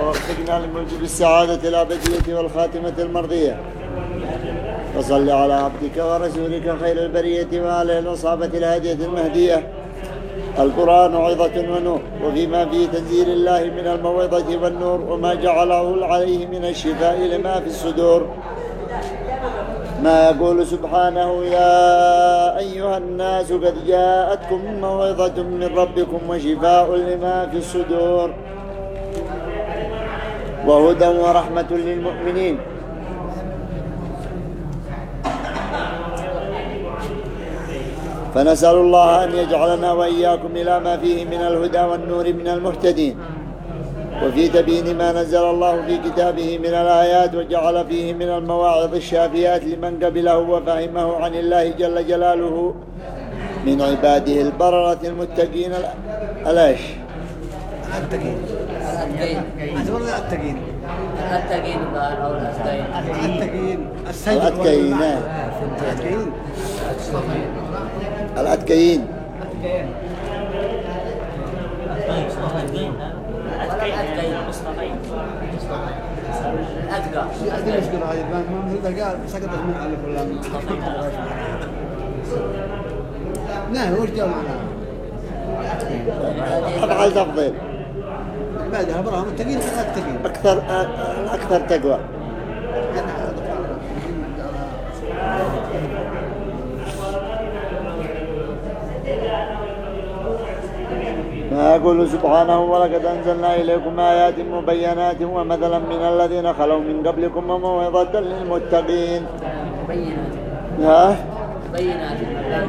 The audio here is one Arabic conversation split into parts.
ووفقنا لموجب السعادة الأبدية والخاتمة المرضية. وصل على عبدك ورسولك خير البرية وآله الأصحابة الهادية المهدية. القرآن عظة ونور وفيما فيه تنزيل الله من الموعظة والنور وما جعله عليه من الشفاء لما في الصدور. ما يقول سبحانه يا أيها الناس قد جاءتكم موعظة من ربكم وشفاء لما في الصدور وهدى ورحمة للمؤمنين. فنسأل الله أن يجعلنا وإياكم إلى ما فيه من الهدى والنور من المهتدين. وفي تبيين ما نزل الله في كتابه من الآيات وجعل فيه من المواعظ الشافيات لمن قبله وفهمه عن الله جل جلاله من عباده البررة المتقين الأش. التقين. التقين. التقين. التقين أو الأتقين. التقين. الأتقين. أدري ما مثل قال سقطت من على فلان لا وش بعدها أكثر تقوى يقول سبحانه ولقد أنزلنا إليكم آيات مبينات ومثلا من الذين خلوا من قبلكم وموعظة للمتقين. بينات ها؟ بينات بينات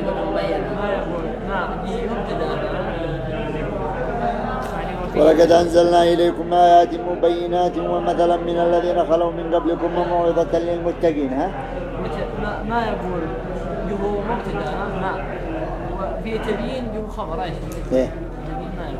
ولقد أنزلنا إليكم آيات مبينات ومثلا من الذين خلوا من قبلكم وموعظة للمتقين. ها؟ ما, يقول؟ هو مبتدأ ما. وفي تبيين هو خبر إيش؟ يقول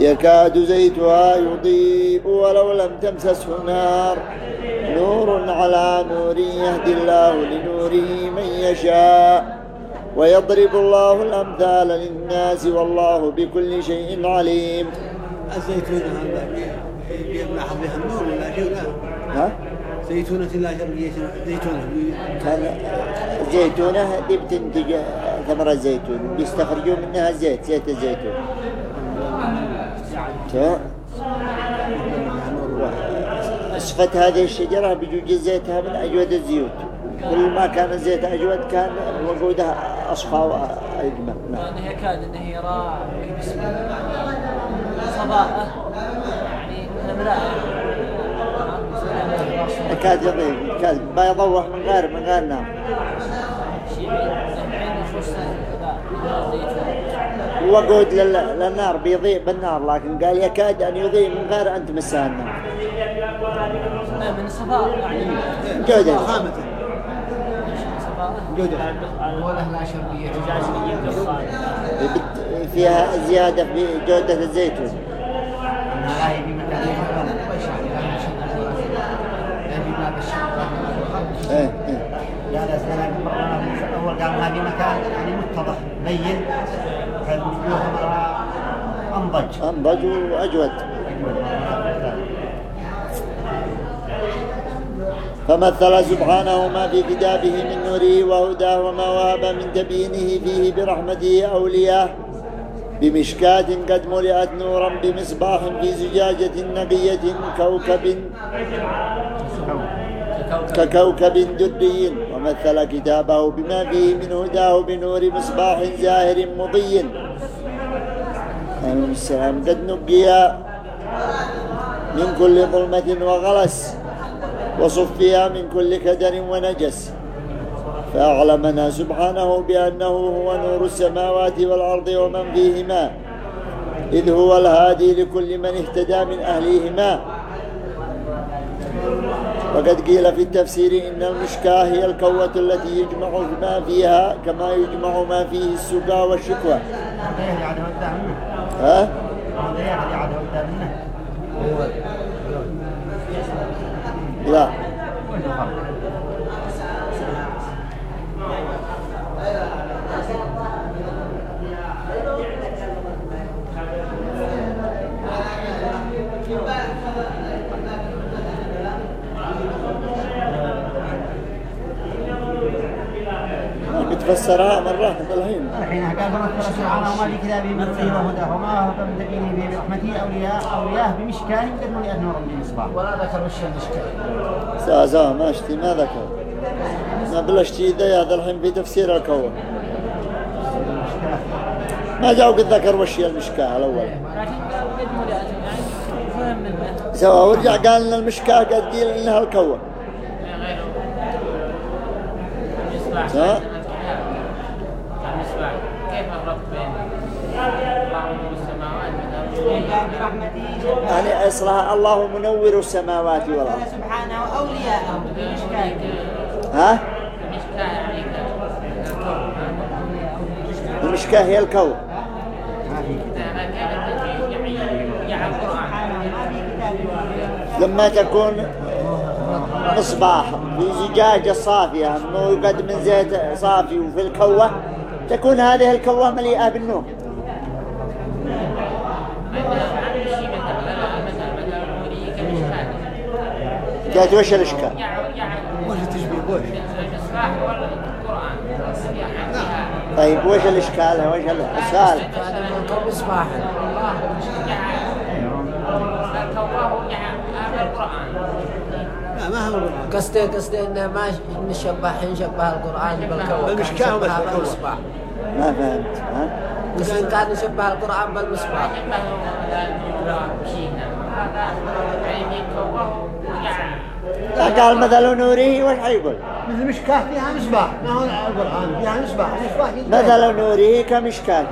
يكاد زيتها يضيء ولو لم تمسسه نار. نور على نور يهدي الله لنوره من يشاء. ويضرب الله الأمثال للناس والله بكل شيء عليم. الزيتون هذا يلاحظ بها النور ولا شيء؟ لا. ها؟ زيتونة لا شرقية زيتونة. الزيتونة دي بتنتج ثمرة زيتون بيستخرجوا منها زيت زيت الزيتون. تو- أسفت هذه الشجرة بيجوز زيتها من أجود الزيوت. كل ما كان الزيت أجود كان وقودها أصفى وأجمل. نعم. يعني يكاد انه يرى صباءه يعني أمرأة. يكاد يضيء يكاد ما يضوح من غير من غير نار. شيء عين شو زيتون وقود لل- للنار بيضيء بالنار لكن قال يكاد أن يضيء من غير أن تمسها النار. من صفاء جودة خامة جودة بت- فيها زيادة في جودة الزيتون. إيه إيه. لا لا سلام اول قام هذه مكان يعني متضح بين أنضج. أنضج وأجود. فمثل سبحانه ما في كتابه من نوره وهداه وما وهب من تبيينه فيه برحمته أولياء بمشكاة قد ملئت نورا بمصباح في زجاجة نقية كوكب. ككوكب دري ومثل كتابه بما فيه من هداه بنور مصباح زاهر مضي. عليه السلام قد نقيا من كل ظلمة وغلس وصفيا من كل كدر ونجس. فأعلمنا سبحانه بأنه هو نور السماوات والأرض ومن فيهما إذ هو الهادي لكل من اهتدى من أهليهما. وقد قيل في التفسير إن المشكاة هي الكوة التي يجمع ما فيها كما يجمع ما فيه السقا والشكوى ها؟ لا بتفسرها مرة الحين الحين قال فمثل سبحانه وما في كتابه من نور وهدى وما هو بمتقين به برحمته اولياء اولياء بمشكاه يقدمون لأن نور من مصباح ولا ذكر وش المشكلة سوا سوا ما اشتي ما ذكر. ما بلشتي ذا هذا الحين في تفسير الكون. ما جاء قد ذكر وش هي المشكاة الأول. لكن قدموا لأجل يعني فهم منه سوا ورجع قال لنا المشكاة قد قيل إنها الكون. المصباح ها؟ المصباح كيف الربط بين الله نور السماوات والأرض يعني أصلها الله منور السماوات والأرض. سبحانه أولياءه بمشكاه ها؟ المشكاة المشكاة هي الكون. لما تكون مصباح في زجاجة صافية يقد من زيت صافي وفي الكوة تكون هذه الكوة مليئة بالنور شيء مثلا مثلا مثلا نوري كمشكاة قالت وش الإشكال. وش التشبيه وش طيب وش الإشكال وش الإشكال لا ما هو قصدي قصدي انه ما نشبه نشبه القرآن بالكوكب بالمشكاة وبس نشبهها بالكوكب. بالمصباح ما فهمت ها؟ قصدي كان نشبه القرآن بالمصباح لا قال مثل نوره وش حيقول مثل مشكاة فيها مصباح. ما هو القرآن؟ فيها مصباح. المصباح يجي- مثل نوره كمشكاة.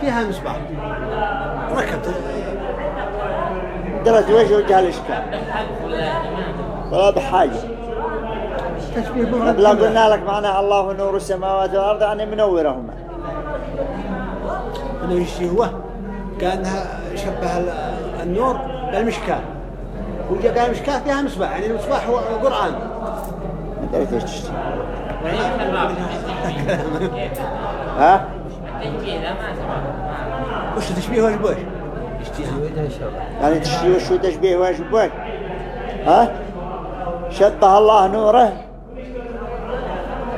فيها مصباح. ركبت. درت وش وجه الإشكال ولا بحاجة. لا قلنا لك معناها الله نور السماوات والأرض يعني منورهما. يشتي هو؟ كأنها شبه ال- النور بالمشكاة. وجاء قال المشكاة فيها مصباح يعني المصباح هو القرآن ما دريت إيش؟ تشتي ها؟ وش تشبيه وش بوش؟ يعني تشتي وش هو تشبيه وش بوش؟ ها؟ شبه الله نوره.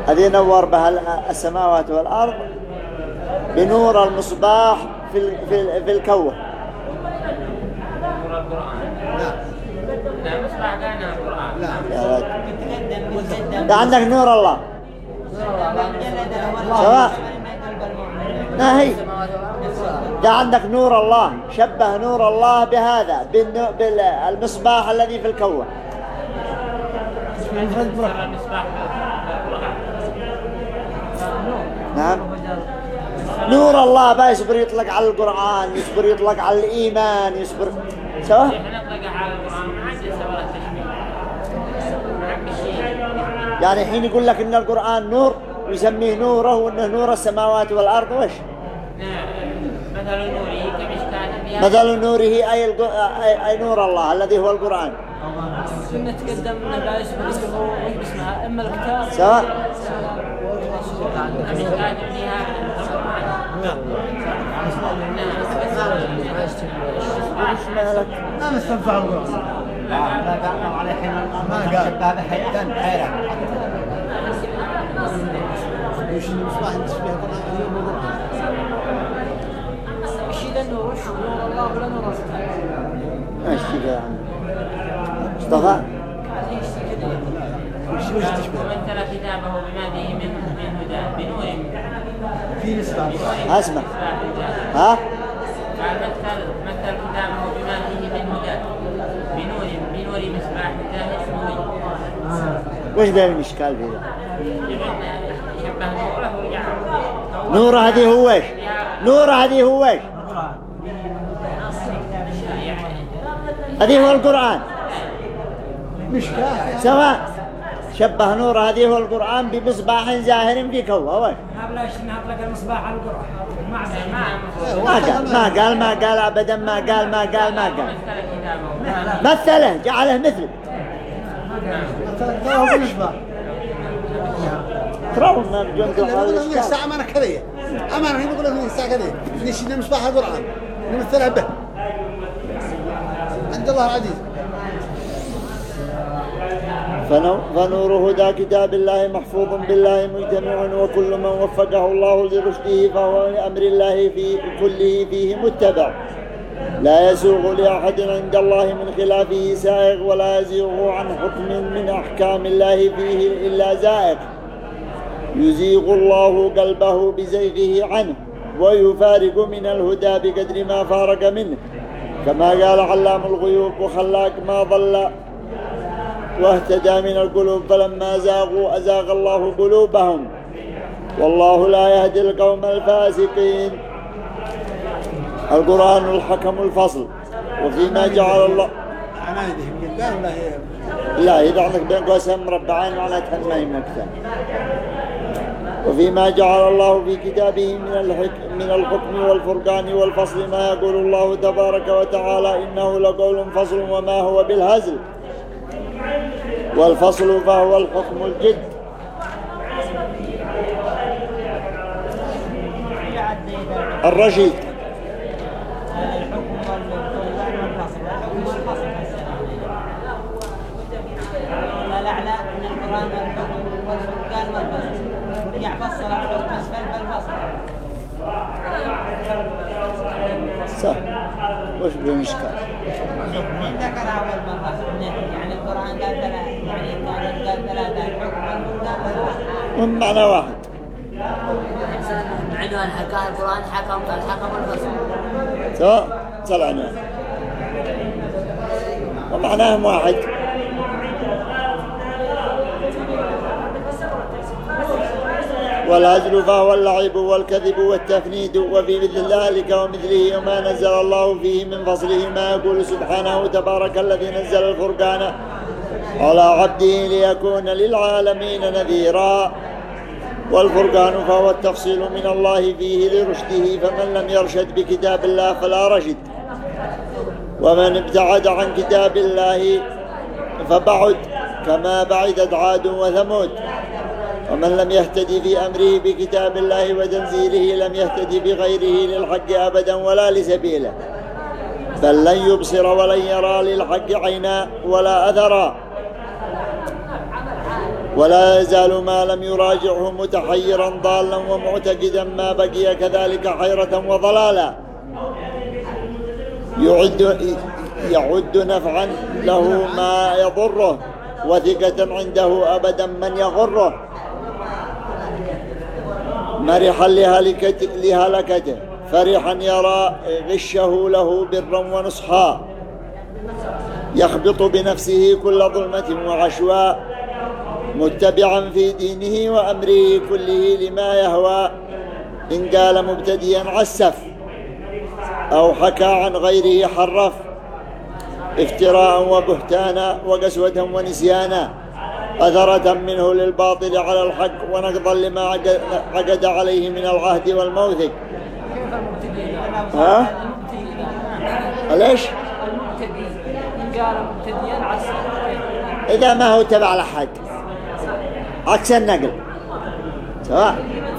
الذي نور بها ال- السماوات والأرض بنور المصباح في ال- في ال- في الكوة لا مصباح كان القرآن لا عندك نور الله. سواء ما هي؟ عندك نور الله. شبه نور الله بهذا بالمصباح الذي في القرآن نعم. نور الله بقى يصبر يطلق على القرآن يصبر يطلق على الإيمان يصبر. سواء نطلق على القرآن ما عندي سبب التشبيه ما عندي شيء يعني حين يقول لك إن القرآن نور ويسميه نوره وإنه نور السماوات والأرض وش مثل كمشكاة فيها مثل نوره أي, الق... أي... أي نور الله الذي هو القرآن. كنا تقدم لا يسمى اسمها أما الكتاب. سواء؟ ما مستنفع القرآن لا حين ما قال. شبه بحيرة حيرة وش المصباح القرآن إيش اذا نور نور الله ولا نور اشتكى عنه مصطفى وش وش تشبيه ومثل كتابه بما فيه من من هدى بنور في مصباح اسمع ها قال مثل مثل كتابه بما فيه من هدى بنور بنور مصباح الهدى نور وش بين الإشكال في ذا نورة نور هذه هو وش؟ نور هذه هو وش؟ هذه هو القرآن. سواء شبه نور هذه هو القرآن بمصباح زاهر في كوه نطلق المصباح ما قال ما قال ما قال أبدا ما قال ما قال ما قال. مثله جعله مثل. ترى بالنسبة الجند يقول لهم الإشكال. الساعة أمانة كذية أمانة يقول لهم الساعة كذية نمثلها به عند الله عزيز فنو- فنور هدى كتاب الله محفوظ بالله مجتمع وكل من وفقه الله لرشده فهو لأمر الله في كله فيه متبع لا يسوغ لأحد عند الله من خلافه سائغ ولا يزيغ عن حكم من أحكام الله فيه إلا زائغ. يزيغ الله قلبه بزيغه عنه ويفارق من الهدى بقدر ما فارق منه. كما قال علام الغيوب وخلاق ما ضل واهتدى من القلوب فلما زاغوا أزاغ الله قلوبهم. والله لا يهدي القوم الفاسقين. القرآن الحكم الفصل. وفيما جعل الله لا إذا عندك بين قوسين مربعين ما هي مكتب وفيما جعل الله في كتابه من الحكم, من الحكم والفرقان والفصل ما يقول الله تبارك وتعالى إنه لقول فصل وما هو بالهزل. والفصل فهو الحكم الجد. الرشيد الحكم والفرقان والفصل الحكم والفصل لا الأعلى من القرآن والحكم والفرقان والفصل ورجع فصل الحكم أسفل فالفصل صح وش بإشكال من ذكر أول مرة يعني القرآن قال ثلاثة يعني قال ثلاثة الحكم معنى واحد عنوان حكاه القرآن حكم الحكم الفصل سواء سلعنا ومعناهم واحد. والهزل فهو اللعب والكذب والتفنيد وفي مثل ذلك ومثله وما نزل الله فيه من فصله ما يقول سبحانه تبارك الذي نزل الفرقان على عبده ليكون للعالمين نذيرا. والفرقان فهو التفصيل من الله فيه لرشده فمن لم يرشد بكتاب الله فلا رشد. ومن ابتعد عن كتاب الله فبعد كما بعدت عاد وثمود. ومن لم يهتدي في أمره بكتاب الله وتنزيله لم يهتدي بغيره للحق أبدا ولا لسبيله. بل لن يبصر ولن يرى للحق عينا ولا أثرا. ولا يزال ما لم يراجعه متحيرا ضالا ومعتقدا ما بقي كذلك حيرة وضلالا. يعد يعد نفعا له ما يضره وثقة عنده أبدا من يغره. مرحا لهلكته, فرحا يرى غشه له برا ونصحا. يخبط بنفسه كل ظلمة وعشواء متبعا في دينه وأمره كله لما يهوى. إن قال مبتديا عسف. أو حكى عن غيره حرف. افتراء وبهتانا وقسوة ونسيانا. أثرة منه للباطل على الحق ونقضا لما عقد- عليه من العهد والموثق؟ ها؟ ليش؟ إذا ما هو تبع لحد عكس النقل سواء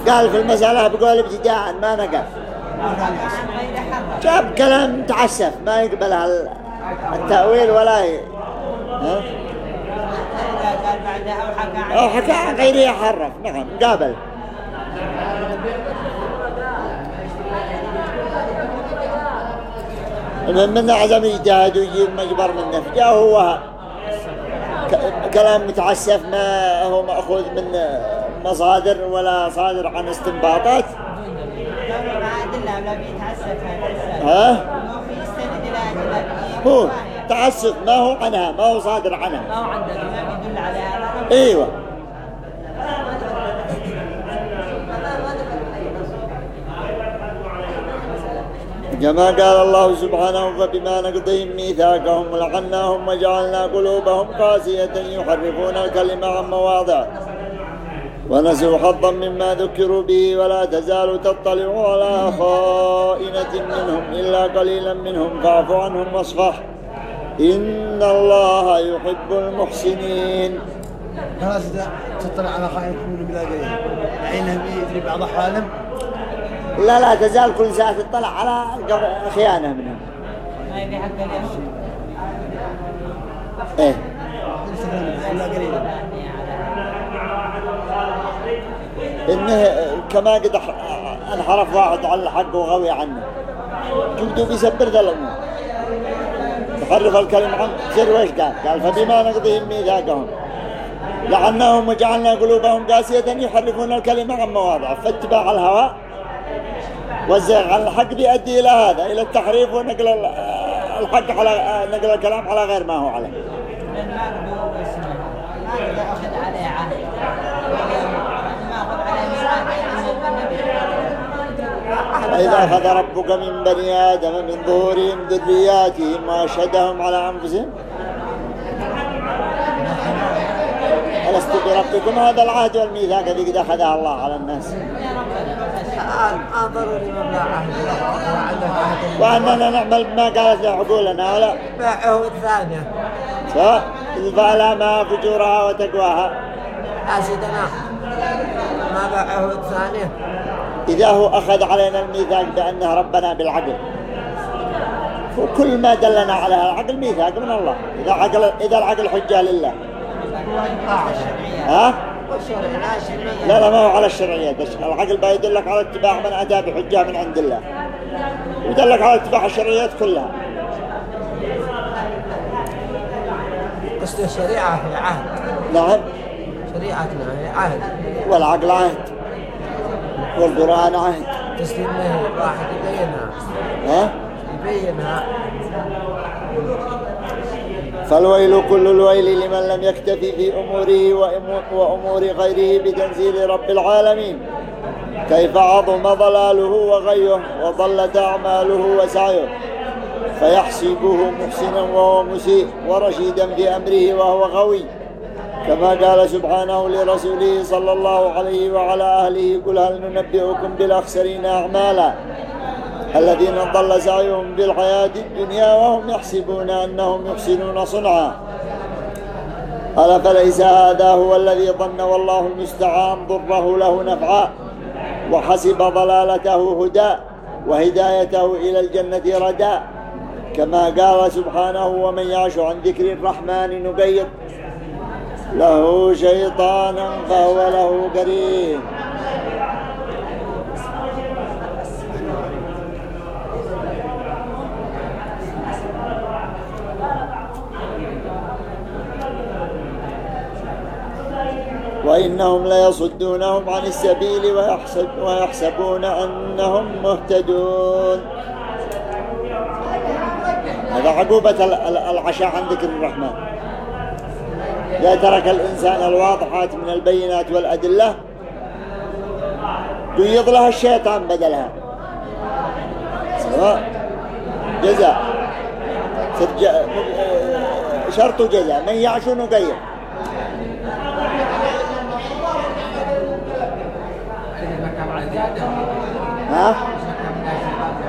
قال في المسألة بقول ابتداء ما نقل جاب كلام متعسف ما يقبل التأويل ولا. ها؟ أو حكى عن غيره يحرف نعم قابل. من من عزم يجتهد ويجيب مجبر منه جاء هو كلام متعسف ما هو مأخوذ من مصادر ولا صادر عن استنباطات؟ ها؟ هو. تعسف ما هو عنها ما هو صادر عنها. ما هو عندنا ما بيدل عليها أيوه. كما قال الله سبحانه فبما نقضهم ميثاقهم لعناهم وجعلنا قلوبهم قاسية يحرفون الكلمة عن مواضعه ونسوا حظا مما ذكروا به ولا تزال تطلع على خائنة منهم إلا قليلا منهم فاعف عنهم واصفح. إن الله يحب المحسنين. خلاص إذا تطلع على خائن يكون بلا قليل عينه بيدري بعض حالم لا لا تزال كل ساعة تطلع على خيانة منهم إيه. قليل إنه كما قد انحرف واحد على الحق وغوي عنه. جبدوا بيسبر ذا الأمور. الكلمة عنه سر ويش قال؟ قال فبما نقضيهم ميثاقهم. لعناهم وجعلنا قلوبهم قاسية يحرفون الكلمة عن مواضعه فاتباع الهوى والزيغ. الحق بيؤدي إلى هذا إلى التحريف ونقل ال- الحق على نقل الكلام على غير ما هو عليه من ما قدوا اسمه ما قدوا أخذ عليه عهد ما أخذ عليه ميثاق وإذا أخذ ربك من بني آدم من ظهورهم ذرياتهم وأشهدهم على أنفسهم. ألست بربكم هذا العهد والميثاق الذي قد أخذها الله على الناس؟ ما وأننا نعمل بما قالت عقولنا ولا باعه الثانية. سواء إذ فألهمها فجورها وتقواها. أسدنا ما باعه الثانية. إذا هو أخذ علينا الميثاق بأنه ربنا بالعقل. وكل ما دلنا على العقل ميثاق من الله. إذا عقل إذا العقل حجة لله. ها؟ لا لا لا ما هو على الشرعية. بس العقل بيدلك على اتباع من أتى بحجة من عند الله. ودلك على اتباع الشرعيات كلها. قصد الشريعة هي عهد نعم. شريعتنا هي عهد والعقل عهد. والقرآن عهد. تسليمه واحد يبينها. ها؟ يبينها. فالويل كل الويل لمن لم يكتفي في أموره وأمو- وأمور غيره بتنزيل رب العالمين. كيف عظم ضلاله وغيه وضلت أعماله وسعيه. فيحسبه محسنا وهو مسيء ورشيدا في أمره وهو غوي. كما قال سبحانه لرسوله صلى الله عليه وعلى أهله قل هل ننبئكم بالأخسرين أعمالا الذين ضل سعيهم في الحياة الدنيا وهم يحسبون أنهم يحسنون صنعا قال فليس هذا هو الذي ظن والله المستعان ضره له نفعا وحسب ضلالته هدى وهدايته إلى الجنة ردى كما قال سبحانه ومن يعش عن ذكر الرحمن نقيض له شيطانا فهو له قرين. وإنهم ليصدونهم عن السبيل ويحسب ويحسبون أنهم مهتدون. هذا عقوبة ال- ال- العشاء عن ذكر الرحمن. إذا ترك الإنسان الواضحات من البينات والأدلة قيض لها الشيطان بدلها. جزاء. شرط جزاء. من يعش نقيض. ها؟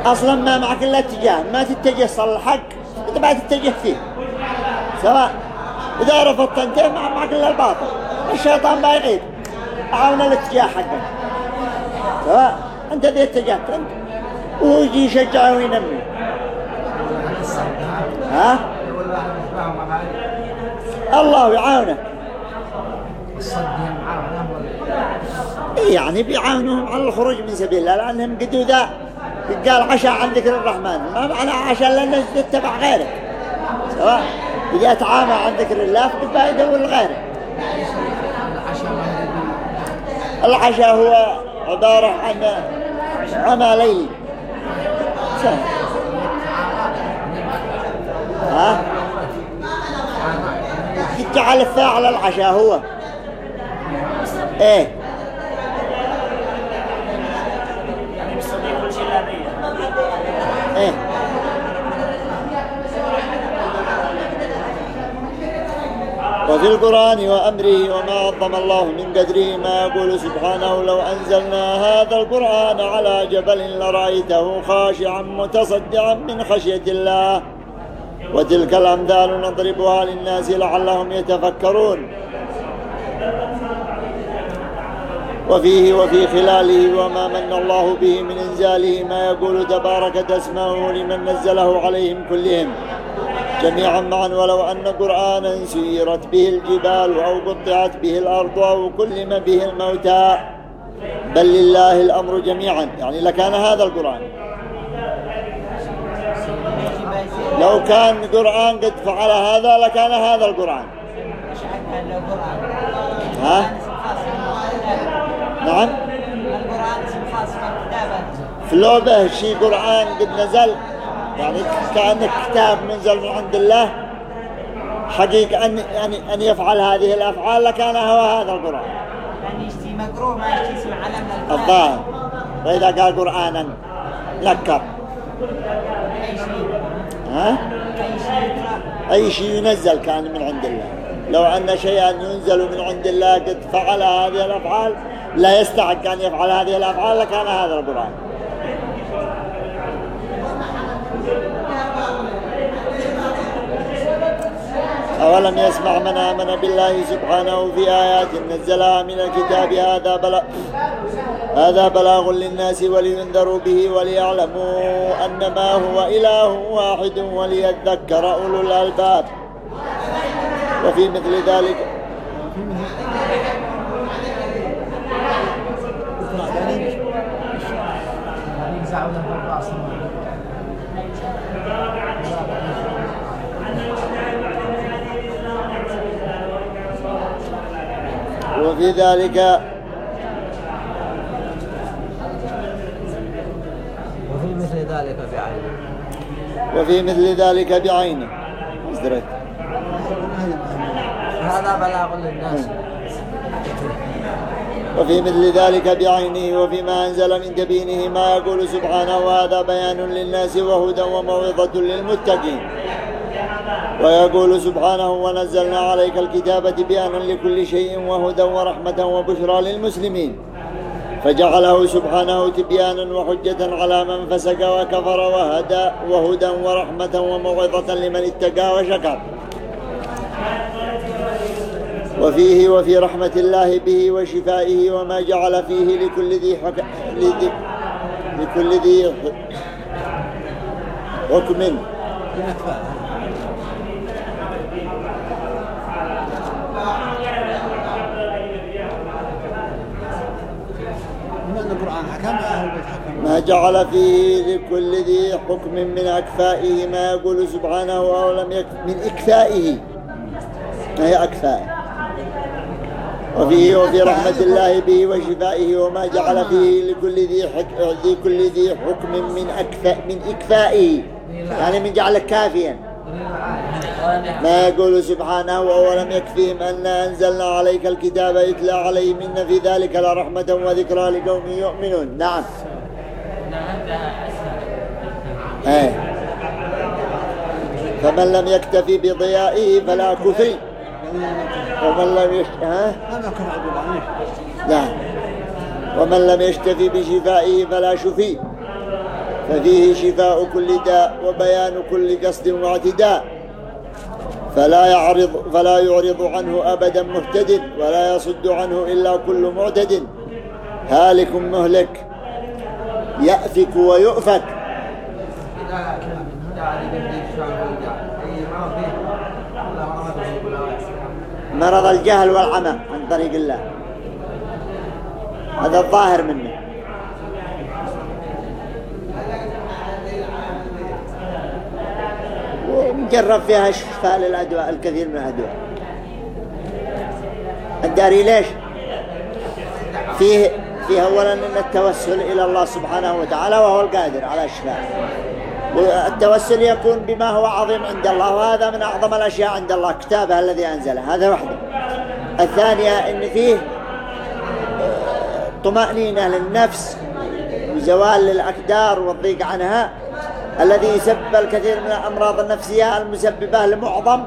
أصلا ما معك إلا اتجاه. ما تتجه صل الحق. انت ما تتجه فيه. سواء إذا رفضت انت ما معك إلا الباطل. الشيطان ما يعيد. عاون الاتجاه حقك. أنت ذي اتجهت أنت. وهو يجي يشجعه وينمي ها؟ الله يعاونه. يعني بيعاونهم على الخروج من سبيل الله لأنهم قدوا ذا. قال عشاء عن ذكر الرحمن ما معنى عشاء؟ لأنه تتبع غيره سواء. إذا تعامى عن ذكر الله فقد يدور لغيره. العشاء هو عبارة عن عمى ليلي سهل. ها؟ جعل الفاعل العشاء هو. إيه؟ وفي القرآن وأمره وما عظم الله من قدره ما يقول سبحانه لو أنزلنا هذا القرآن على جبل لرأيته خاشعا متصدعا من خشية الله. وتلك الأمثال نضربها للناس لعلهم يتفكرون. وفيه وفي خلاله وما من الله به من إنزاله ما يقول تبارك اسمه لمن نزله عليهم كلهم. جميعا معا ولو أن قرآنا سيرت به الجبال أو قطعت به الأرض أو كلم به الموتى بل لله الأمر جميعا. يعني لكان هذا القرآن. لو كان القرآن قد فعل هذا لكان هذا القرآن. ها؟ نعم. في الكتابة. في لعبة شيء قرآن قد نزل يعني كأنه كتاب منزل من عند الله. حقيقة أن, يعني أن يفعل هذه الأفعال لكان هو هذا القرآن. يعني يشتي مقروء ما يشتي اسم علم الظاهر. فإذا قال قرآنا نكر. أي شيء ها؟ أي شيء ينزل كان من عند الله. لو أن شيئا ينزل من عند الله قد فعل هذه الأفعال لا يستحق أن يفعل هذه الأفعال لكان هذا القرآن. أولم يسمع من آمن بالله سبحانه في آيات نزلها من الكتاب هذا بلاغ هذا بلاغ للناس ولينذروا به وليعلموا أنما هو إله واحد وليذكر أولو الألباب. وفي مثل ذلك وفي ذلك. وفي مثل ذلك بعينه وفي مثل ذلك بعينه ازدرت هذا بلاغ للناس. وفي مثل ذلك بعينه وفيما أنزل من جبينه ما يقول سبحانه وهذا بيان للناس وهدى وموعظة للمتقين. ويقول سبحانه ونزلنا عليك الكتابة بيانا لكل شيء وهدى ورحمة وبشرى للمسلمين. فجعله سبحانه تبيانا وحجة على من فسق وكفر وهدى وهدى ورحمة وموعظة لمن اتقى وشكر. وفيه وفي رحمة الله به وشفائه وما جعل فيه لكل ذي حك... لذي... لكل ذي حكم من القرآن حكم أهل البيت حكم ما جعل فيه لكل ذي حكم من أكفائه ما يقول سبحانه أو لم يك من إكفائه. ما هي أكفائه وفيه وفي رحمة الله به وشفائه وما جعل فيه لكل ذي حك... ذي كل ذي حكم من أكفاء من إكفائه. يعني من جعلك كافيا. ما يقول سبحانه أولم يكفيهم أن أنزلنا عليك الكتاب يتلى عليهم إن في ذلك لرحمة وذكرى لقوم يؤمنون. نعم. إيه. فمن لم يكتفي بضيائه فلا كفي. ومن لم يش... ها؟ لا ومن لم يشتفي بشفائه فلا شفي. ففيه شفاء كل داء وبيان كل قصد واعتداء. فلا يعرض فلا يعرض عنه أبدا مهتد ولا يصد عنه إلا كل معتد. هالك مهلك. يأفك ويؤفك. مرض الجهل والعمى عن طريق الله. هذا الظاهر منه. ومجرب فيها شفاء للأدواء الكثير من الأدواء. الداري ليش؟ فيه فيه أولا أن التوسل إلى الله سبحانه وتعالى وهو القادر على الشفاء والتوسل يكون بما هو عظيم عند الله وهذا من أعظم الأشياء عند الله كتابه الذي أنزله. هذا وحده. الثانية أن فيه طمأنينة للنفس وزوال للأقدار والضيق عنها الذي يسبب الكثير من الأمراض النفسية المسببة لمعظم.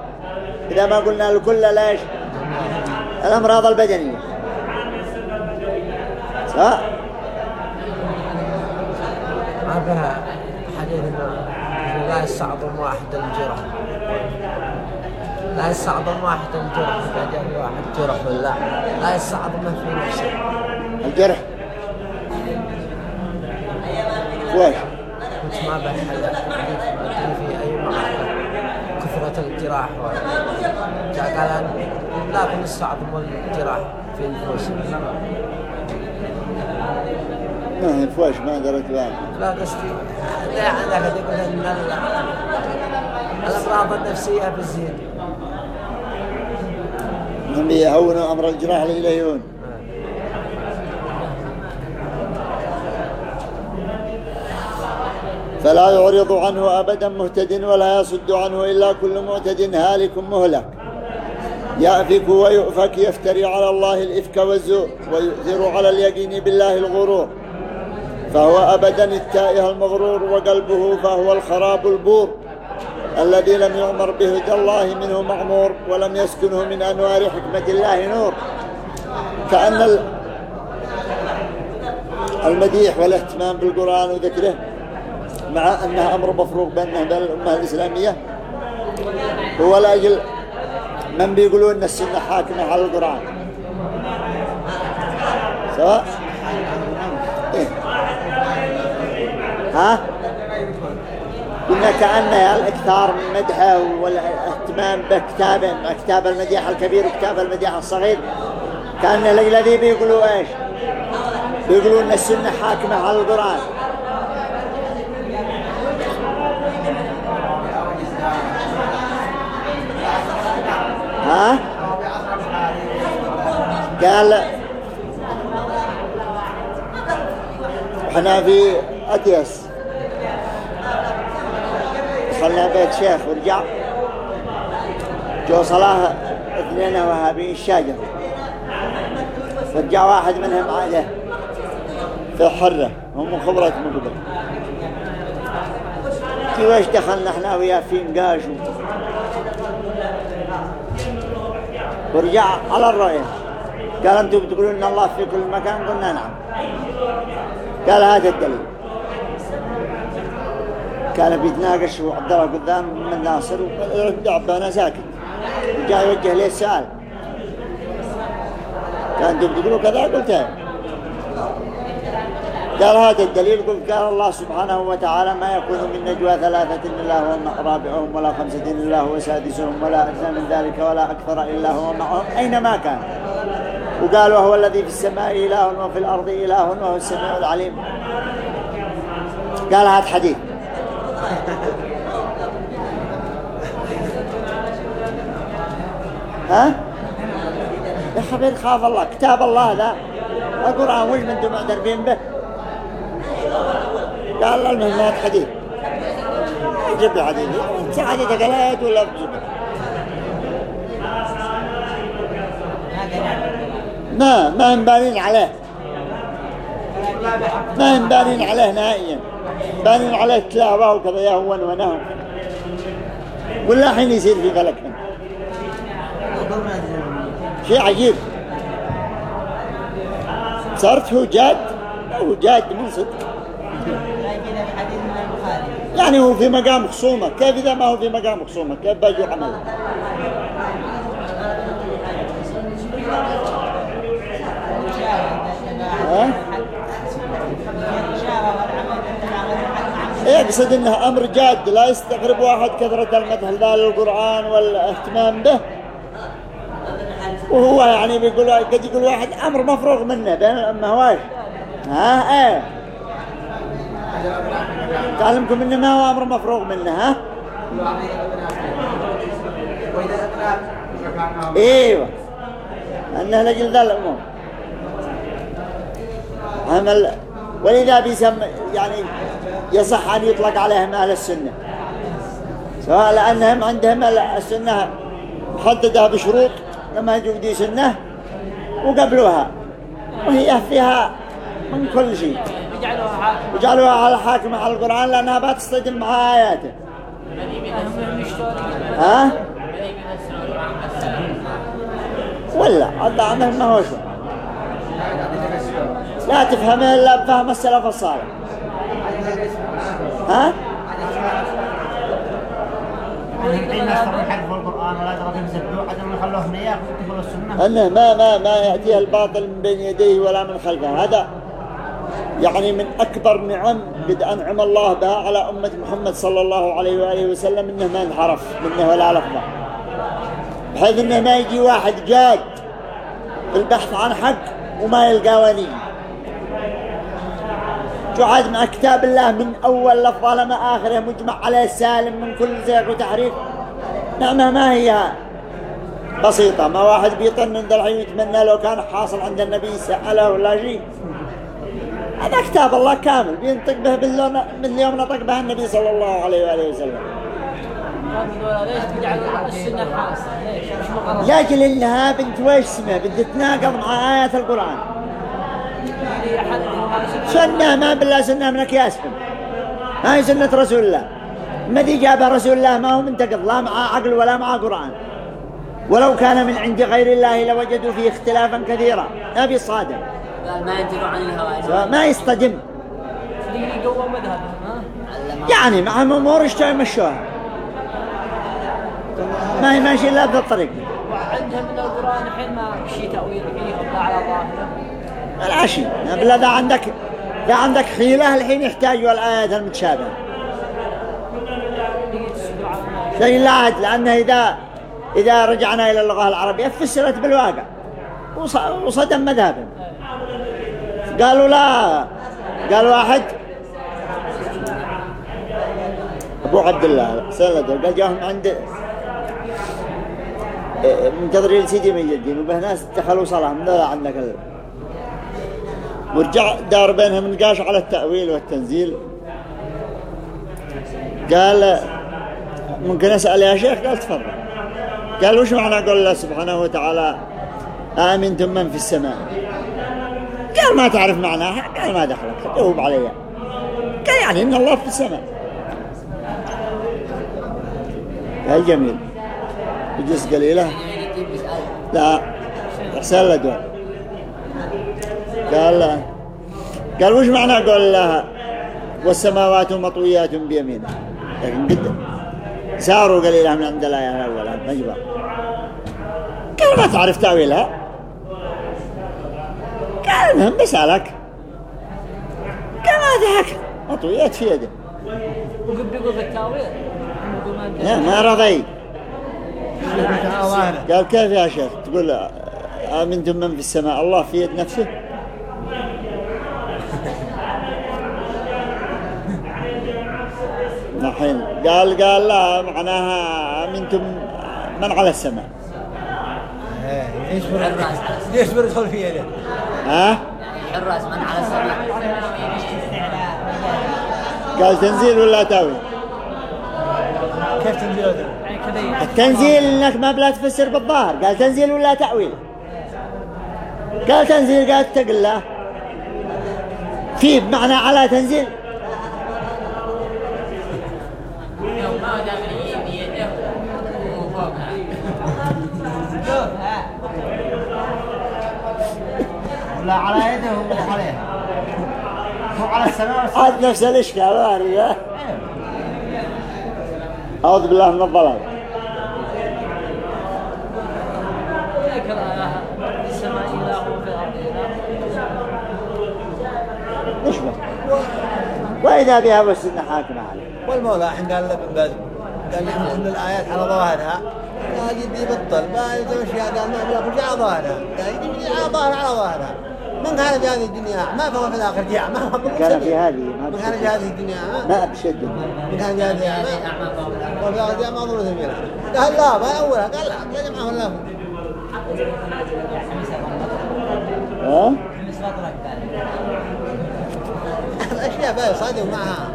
إذا ما قلنا الكل ليش الأمراض البدنية. سواء ما فيها حديث إنه لا يستعظم واحد الجرح. لا يستعظم واحد الجرح. إذا جاء واحد جرح ولا لا يستعظمه في نفسه. الجرح. ويش قلت ما بحل. في أي معركة. كثرة الجراح قال لا يستعظم الجراح في نفوسهم ما هي فوش ما درت بالي لا قصدي لا عندك يقول إن ال- الامراض النفسية بتزيد هم يهونوا أمر الجراح لإليون فلا يعرض عنه أبدا مهتد ولا يصد عنه إلا كل معتد هالك مهلك. يأفك ويؤفك يفتري على الله الإفك والزور ويؤثر على اليقين بالله الغرور. فهو أبدا التائه المغرور وقلبه فهو الخراب البور الذي لم يؤمر بهدى الله منه مأمور ولم يسكنه من أنوار حكمة الله نور. كأن ال- المديح والاهتمام بالقرآن وذكره مع أنها أمر مفروغ بينه بين الأمة الإسلامية. هو لأجل من بيقولون أن السنة حاكمة على القرآن. سواء ها؟ قلنا كأنها الإكثار من مدحه والاهتمام بكتابه كتاب المديح الكبير وكتاب المديح الصغير. كأن الذي بيقولوا إيش؟ بيقولوا أن السنة حاكمة على القرآن. ها؟ قال إحنا في أتيس دخلنا بيت شيخ ورجع. جو صلاة اثنين وهابين الشاجر فرجع واحد منهم عليه في حرة هم خبرة من قبل. كيفاش دخلنا إحنا وياه في نقاش ورجع على الرؤية قال أنتم بتقولون إن الله في كل مكان؟ قلنا نعم. قال هذا الدليل. كان بيتناقش وعبد الله قدام من ناصر وعبانا ساكت. وجاء يوجه لي السؤال. كان أنتم بتقولوا كذا قلت قال هذا الدليل قلت قال الله سبحانه وتعالى ما يكون من نجوى ثلاثة إلا هو رابعهم ولا خمسة إلا هو سادسهم ولا أدنى من ذلك ولا أكثر إلا هو معهم. أينما كان؟ وقال وهو الذي في السماء إله وفي الأرض إله وهو السميع العليم. قال هذا حديث. ها؟ يا حبيبي خاف الله؟ كتاب الله ذا القرآن وش من أنتم معترفين به؟ قال المهم هذا حديث جيب لي حديث إنت حديث قلت ولا بتجيب ما ما هم بانين عليه. ما هم بانين عليه نهائيا. بانين عليه تلاوة وكذا يهون ونهو ولا حين يصير في فلكهم شيء عجيب. صارت هو جاد من صدق. يعني هو في مقام خصومة. كيف إذا ما هو في مقام خصومة؟ كيف باجي عمله ها؟ يقصد إنه أمر جاد لا يستغرب واحد كثرة المدح للقرآن والاهتمام به. وهو يعني بيقول قد يقول واحد أمر مفروغ منه بين ما هواش ها إيه. تعلمكم إنه ما هو أمر مفروغ منه ها؟ إيوه. أنه لجل ذا الأمور. عمل ولذا بيسم يعني يصح أن يطلق عليهم أهل السنة. سواء لأنهم عندهم السنة محدده بشروط لما يجوا دي سنة وقبلوها. وهي فيها من كل شيء. وجعلوها على حاكمة على القرآن لأنها بتصطدم مع آياته. ها؟ ولا عد عنه ما هو شو؟ لا تفهمه إلا بفهم السلف الصالح ها؟ أنه ما ما ما يأتيه الباطل من بين يديه ولا من خلفه. هذا يعني من أكبر نعم قد أنعم الله بها على أمة محمد صلى الله عليه وآله وسلم إنه ما انحرف منه ولا لفظة. بحيث إنه ما يجي واحد جاد في البحث عن حق وما يلقى ولي. جعد مع كتاب الله من أول لفظة لما آخره مجمع عليه سالم من كل زيغ وتحريف. نعمة ما هي؟ بسيطة ما واحد بيطن ذا الحين يتمنى لو كان حاصل عند النبي سأله ولا شيء. هذا كتاب الله كامل بينطق به باللون من اليوم نطق به النبي صلى الله عليه وآله وسلم. لاجل انها بنت ويش اسمها بنت تتناقض مع آيات القرآن. سنة ما بالله سنة من أكياسهم هاي سنة رسول الله. الذي جابها رسول الله ما هو منتقض لا مع عقل ولا مع قرآن. ولو كان من عند غير الله لوجدوا فيه اختلافا كثيرا. أبي صادم قال ما ينتهوا عن الهوى. ما يصطدم. يعني مع امور اشتري يمشوها ما هي ماشي إلا بهذا الطريق وعندها من القرآن الحين ما شي تأويل فيه الله على ظاهره. العشي. بلا ذا عندك ذا عندك حيلة الحين يحتاجوا الآيات المتشابهة. شيء لا لأنه إذا إذا رجعنا إلى اللغة العربية فسرت بالواقع. وص- وصدم مذهبهم. قالوا لا. قال واحد أبو عبد الله سلده قال جاهم عند منتظرين سيدي من الدين وبه ناس دخلوا صلاة من لا عندك. ورجع دار بينهم نقاش على التأويل والتنزيل. قال ممكن أسأل يا شيخ؟ قال تفضل. قال وش معنى قول الله سبحانه وتعالى؟ آمنتم من في السماء. قال ما تعرف معناها. قال ما دخلك. جاوب علي. قال يعني إن الله في السماء. قال جميل. بجس قليلة؟ لا. حسين له دول قال قال وش معنى قول الله والسماوات مطويات بيمينه. لكن قد ساروا قليلا من عند الآية الأولى مجبر قال ما تعرف تأويلها قال المهم بسألك. قال ما ذاك مطويات في يده. وقد بيقول يقول ما. لا ما رضي. قال كيف يا شيخ؟ تقول آمنتم من في السماء؟ الله في يد نفسه. الحين قال قال لا معناها آمنتم من على السماء؟ يصبر يصبر يدخل في يده ها؟ الحراس من على السماء. قال تنزيل ولا تأويل؟ كيف؟ يعني كذا التنزيل إنك ما بلا تفسر بالظاهر قال تنزيل ولا تأويل؟ قال تنزيل قال اتق الله في بمعنى على تنزيل. ولا على يده ولا عليها هو على السماء. عاد نفس الإشكال أعوذ بالله من الضلال ذكر آية في السماء إله وفي الأرض إله نشبه وإذا بها والسنة حاكمه عليه. والمولى الحين قال لابن باز قال نحن ان الآيات على ظاهرها. قال يدي بطل ما يدري اشياء قال ما بياخذ على ظاهرها. قال يدي على ظاهر على ظاهرها. من كان في هذه الدنيا؟ أعمى فهو في اعمى ما هو كان في هذه ما من كان في هذه الدنيا أعمى ما بشدة. من كان في هذه أعمى وفي هذه اعمى ظلمة الميراث قال لا ما أولها. قال لا لا جمعه الله ها؟ بقى صادق معها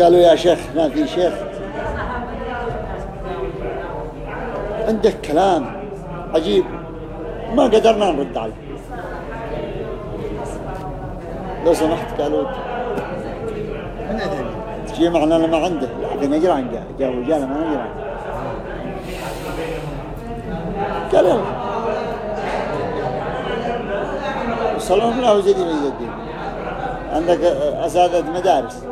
قالوا يا شيخ ما في شيخ. عندك كلام عجيب. ما قدرنا نرد عليه. لو سمحت قالوا من تجي معنا لما عنده. لكن نجران جاء جاء وجاء ما نجران قال يلا وصلهم له ما الدين عندك أساتذة مدارس.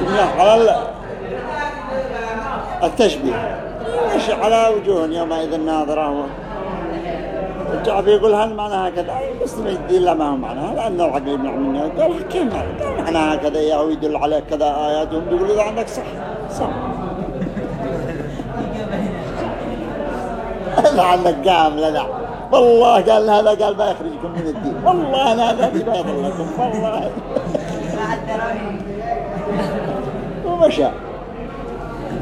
جملة على ال- التشبيه مش على وجوه يومئذ ناظرة الجعفي يقول هل معناها كذا بس ما يدين لا ما هو معناها. لأن العقل يمنع منه. قال كيف معنى قال معناها كذا يا هو يدل على كذا آيات. وهم يقولوا إذا عندك صح صح. عندك قام لدع والله قال هذا قال بيخرجكم من الدين. والله أنا هذا بيضل لكم. والله. ومشى.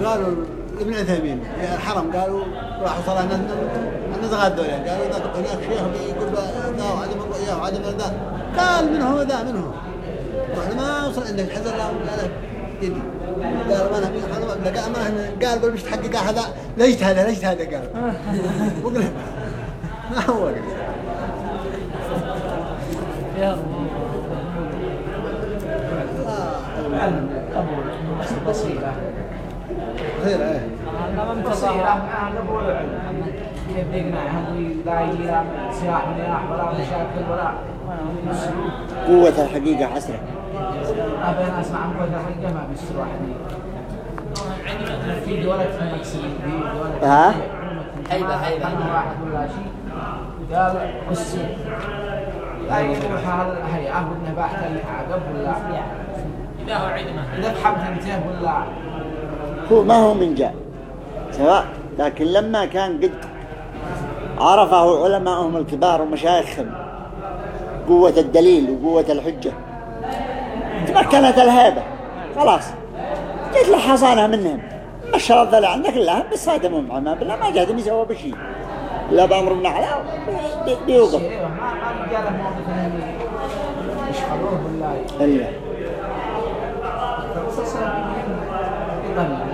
قالوا ابن عثيمين في الحرم قالوا راحوا صلاة نتغدوا يعني قالوا هناك شيخ يقول ذا وعدم الرؤيا وعدم ذا. قال من هو ذا من هو ما وصل عندك حزر لا. يدي قال حرم قال ما قال بل مش تحقق هذا ليش هذا؟ ليش هذا قال؟ وقال ما هو يا العلم قبول بس بصيرة خير إيه بصيرة كيف يقنعهم لا يجي ولا مشاكل ولا قوة الحقيقة حسرة. أبين أسمع عن قوة الحقيقة ما بيصير واحد في دولة في المكسيك في دولة ها؟ هيدا هيدا واحد ولا شيء. قال يروح على الهيئة وإنه بحث اللي عقب ولا إذا هو عدمة إذا بحب تنتهي ولا هو ما هو من جاء. سواء لكن لما كان قد عرفه علماءهم الكبار ومشايخهم قوة الدليل وقوة الحجة. تمكنت الهيبة خلاص. جيت له حصانة منهم الشرط اللي عندك الله مو معنا بالله ما جهدهم يسووا بشيء لا بأمر من أعلى بي- بيوقف. ما ما إلا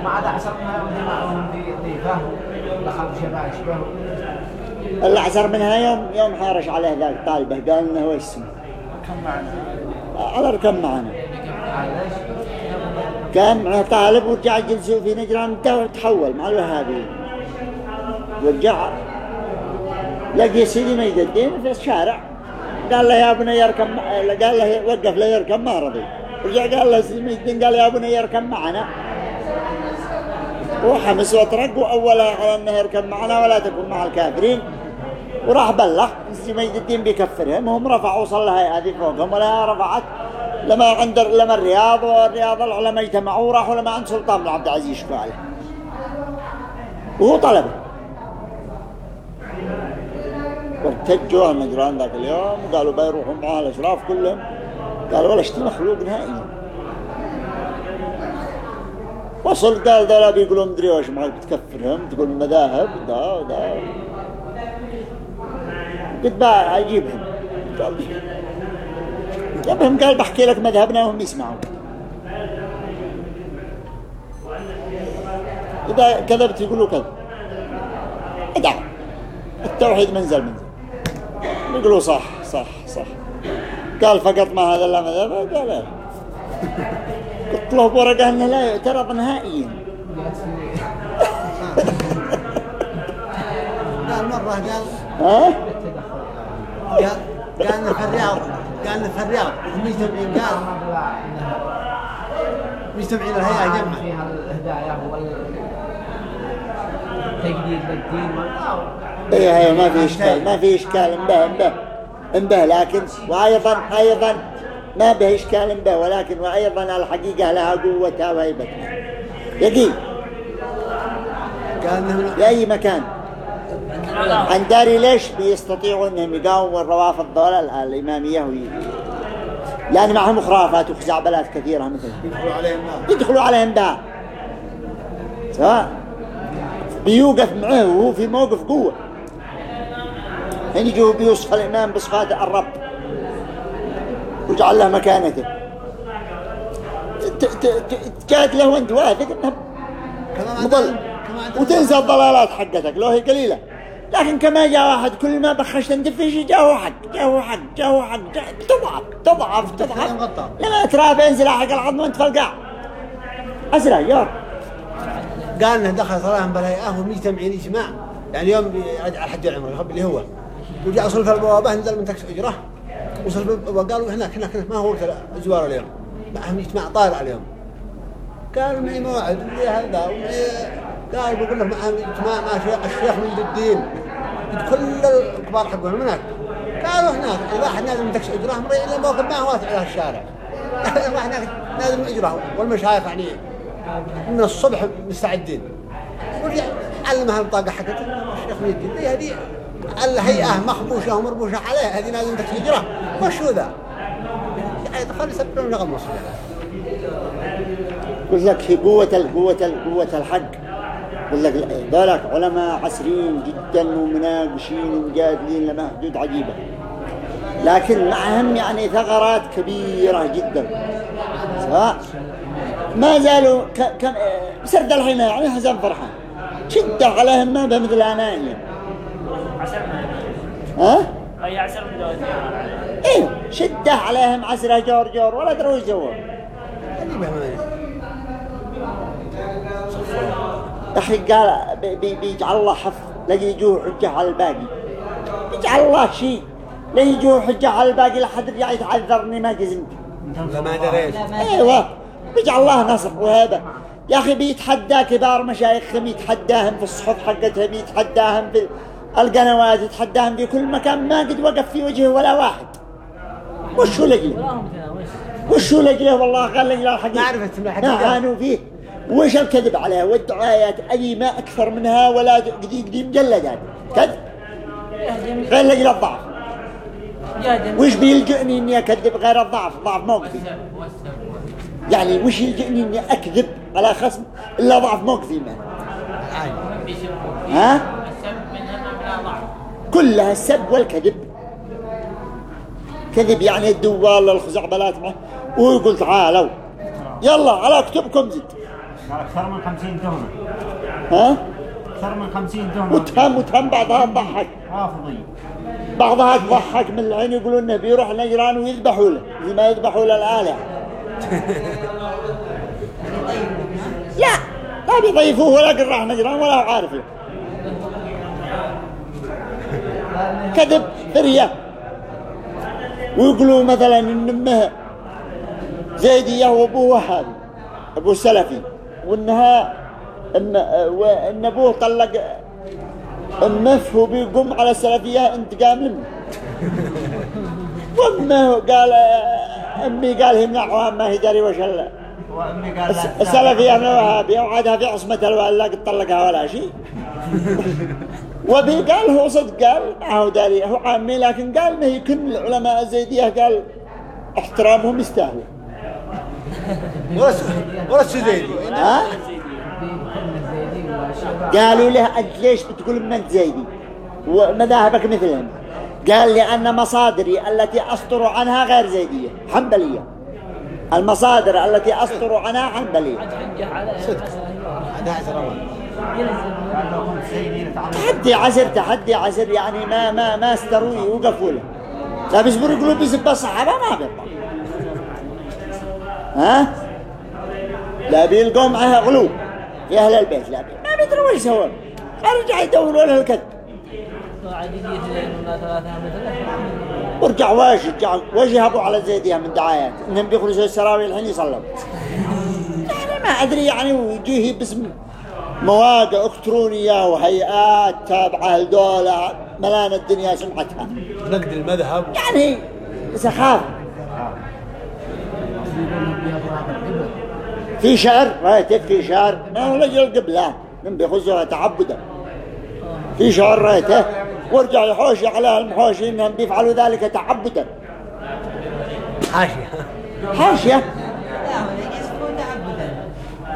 ما ما شباب اللي عسر منها يوم يوم حارش عليه ذاك طالبه قال إنه هو اسمه كم معنا على ركب معنا كان طالب ورجع جلسوا في نجران انتهى وتحول مع الوهابيين ورجع لقي سيدي مجد الدين في الشارع. قال له يا بني يركب قال له وقف له يركب ما رضي. رجع قال له سيدي مجد الدين قال يا بني يركب معنا؟ وحمس وترق وأول على أنه يركب معنا ولا تكون مع الكافرين. وراح بلغ سيدي مجد الدين بيكفرهم هم رفعوا صلها هذه فوقهم ولا رفعت. لما عند لما الرياض والرياض العلماء اجتمعوا وراحوا لما عند سلطان بن عبد العزيز شكوا عليه وهو طلبه وارتجوا النجران ذاك اليوم وقالوا بيروحوا معاه الأشراف كلهم. قالوا ولا اشتي مخلوق نهائيا وصل قال ذولا بيقولوا مدري وش معك بتكفرهم تقول المذاهب دا ودا قلت بقى أجيبهم. قال جابهم قال بحكي لك مذهبنا وهم يسمعوا. إذا كذبت يقولوا كذب. ادع. التوحيد منزل منزل. يقولوا صح صح صح. قال فقط ما هذا إلا مذهب. قال. قلت له بورقه إنه لا يعترض نهائيا. قال مرة قال ها؟ قال في الرياض قال في الرياض هم مجتمعين قال مجتمعين الهيئة جمعة فيها الهداية والتجديد للدين وال- إيه إيه ما في إشكال ما في إشكال انبه انبه انبه لكن وأيضا أيضا ما به إشكال انبه ولكن وأيضا الحقيقة لها قوتها وهيبتها يقين قال في اي مكان؟ عن داري ليش بيستطيعوا انهم يقاوموا الروافض دول الإمامية وي... لأن معهم خرافات وخزعبلات كثيرة مثلها يدخلوا عليهم نار يدخلوا عليهم بها سواء بيوقف معه وهو في موقف قوة. حين يجوا بيوصف الإمام بصفات الرب. وجعل له مكانته. ت- ت- ت- تجاد له وانت واثق إنه مضل. وتنسى الضلالات حقتك. لو هي قليلة. لكن كما جاء واحد كل ما بخشت أنت في شيء جاءه حق جاءه حق جاءه حق جاء تضعف تضعف تضعف. لما ترى بينزل حق العظم وانت في القاع أسرع يار قال انه دخل صلاهم بالهيئه وهم مجتمعين إجماع. يعني يوم يرجع الحج العمره اللي هو. وجاء صلف البوابة نزل من تكس أجرة. وصل وقالوا هناك هناك ما هو وقت الزوار اليوم. معهم اجتماع طارئ اليوم. قالوا معي موعد اللي هذا ومعي- قال بقول له معهم اجتماع مع شيخ الشيخ من الدين. كل الكبار حقهم من هناك. قالوا هناك الواحد نازل من تكس اجره مريء إلا موقف ما هو له الشارع. هناك نازل من اجره والمشايخ يعني من الصبح مستعدين. ورجع علمها البطاقة حقته الشيخ الدين دي هذه الهيئة مخبوشة ومربوشة عليها هذه لازم تكسجرها وش هو ذا؟ خلي يسببون لغم مصر. قلت لك في قوة قوة قوة الحق. قلت لك ذلك علماء عسريين جدا ومناقشين ومجادلين لما حدود عجيبة. لكن معهم يعني ثغرات كبيرة جدا. سواء ما زالوا ك... ك... بسرد الحين يعني حسن فرحان شدة عليهم ما بمثل أنانيا ها؟ أي عسر من إيه شدة عليهم عسرة جور جور ولا دروا إيش أخي قال بي- بي- بيجعل الله حفظ لا يجوه حجة على الباقي. يجعل الله شيء. لا يجوه حجة على الباقي. لحد يرجع يتعذرني ما جزمت لا ما دريت. إيوه. بيجعل الله نصر وهذا. يا أخي بيتحدى كبار مشايخهم يتحداهم في الصحف حقتهم يتحداهم في القنوات يتحداهم في كل مكان. ما قد وقف في وجهه ولا واحد. وش هو لجله ولا هم تناوش وش هو لجله والله قال لجله الحقيقة ما عرفت من الحقيقة. نعانوا فيه. وش الكذب عليها؟ والدعايات أبي ما أكثر منها ولا قدي قدي مجلدات كذب؟ غير لجل الضعف. وش بيلجئني إني أكذب غير الضعف؟ ضعف موقفي يعني وش يلجئني إني أكذب على خصم؟ إلا ضعف موقفي ما ها؟ كلها السب والكذب. كذب يعني الدوال الخزعبلات معه ويقول تعالوا. يلا على كتبكم زد قال أكثر من 50 تهمة. ها؟ أكثر من 50 تهمة. وتهم وتهم بعضها تضحك. رافضي بعضها تضحك من العين يقولون إنه بيروح نجران ويذبحوا له. زي ما يذبحوا له الآلهة لا. لا بيضيفوه ولا راح نجران ولا هو عارف له كذب فرية. ويقولوا مثلا إن أمه زيدية وأبوه وهابي ابوه سلفي وإنها ان وإن أبوه طلق امه فهو بيقوم على السلفية انتقام منه وأمه قال أمي قال هي من ما هي داري وش ال- وأمي قال الس- لا السلفية من الوهابية وعادها في عصمة الوالله قد طلقها ولا شيء. وبي قال هو صدق قال ما هو داري هو عامي لكن قال ما هي كل العلماء الزيدية قال احترامهم يستاهل ورس ورس زيدي ها؟ قالوا له أنت ليش بتقول من زيدي؟ ومذاهبك مثلهم. قال لأن مصادري التي أسطر عنها غير زيدية حنبلية. المصادر التي أسطر عنها حنبلية. صدق. 11 رمضان قال لو كنت سيدي لتعلم تحدي عسر تحدي عسر يعني ما ما ما استروا يوقفوا له. لا بيصبروا يقولوا بيسب الصحابة ما بيطلع ها؟ لا بيلقوا معها غلو. في أهل البيت لا بي. ما بيدروا إيش يسوون أرجع يدوروا له الكذب ورجع واش رجع واش يهبوا على زيديها من دعايات. إنهم بيخرجوا السراوي الحين يصلوا. يعني ما أدري يعني ويجيه باسم مواقع إلكترونية وهيئات تابعة لدولة ملان الدنيا سمعتها. نقد المذهب. يعني سخافه في شعر رايته في شعر ما هو لجل القبلة من بيخزوها تعبدا في شعر رايته وارجع يحوشي على المحوشي انهم بيفعلوا ذلك تعبدا حاشية حاشية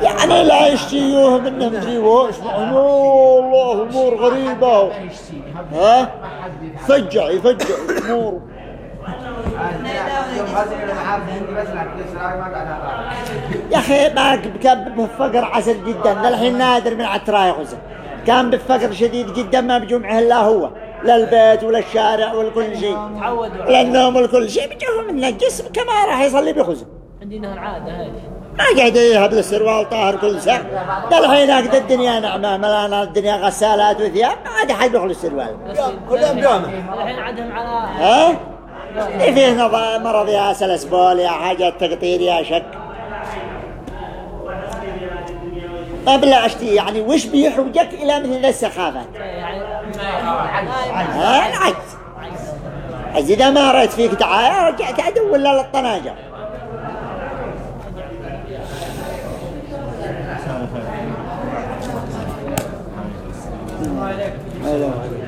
يعني لا يشتيوهم انهم دريوه اسمعوا الله امور غريبة ها فجع يفجع امور يا أخي ماك كان بفقر عسل جدا. للحين نادر من عتراي غزل كان بفقر شديد جدا ما بجمعه إلا هو. لا البيت ولا الشارع ولا كل شيء. تعودوا. لا النوم ولا كل شيء. بجوهم من الجسم كما راح يصلي بخزن عندنا العادة هاي. ما قاعد يهب للسروال طاهر كل ساعة. ده الحين الدنيا نعمة. ملانا الدنيا غسالات وثياب. ما عاد حد بيخلص السروال كل يوم بيومه الحين عدهم على ها؟ إيه، فيه مرض يا سلسبول يا حاجة تقطير يا شك. قبل عشتي يعني وش بيحوجك إلى مثل يعني العجز. العكس إذا ما رأيت فيك دعاية رجعت عدو ولا للطناجر عليكم.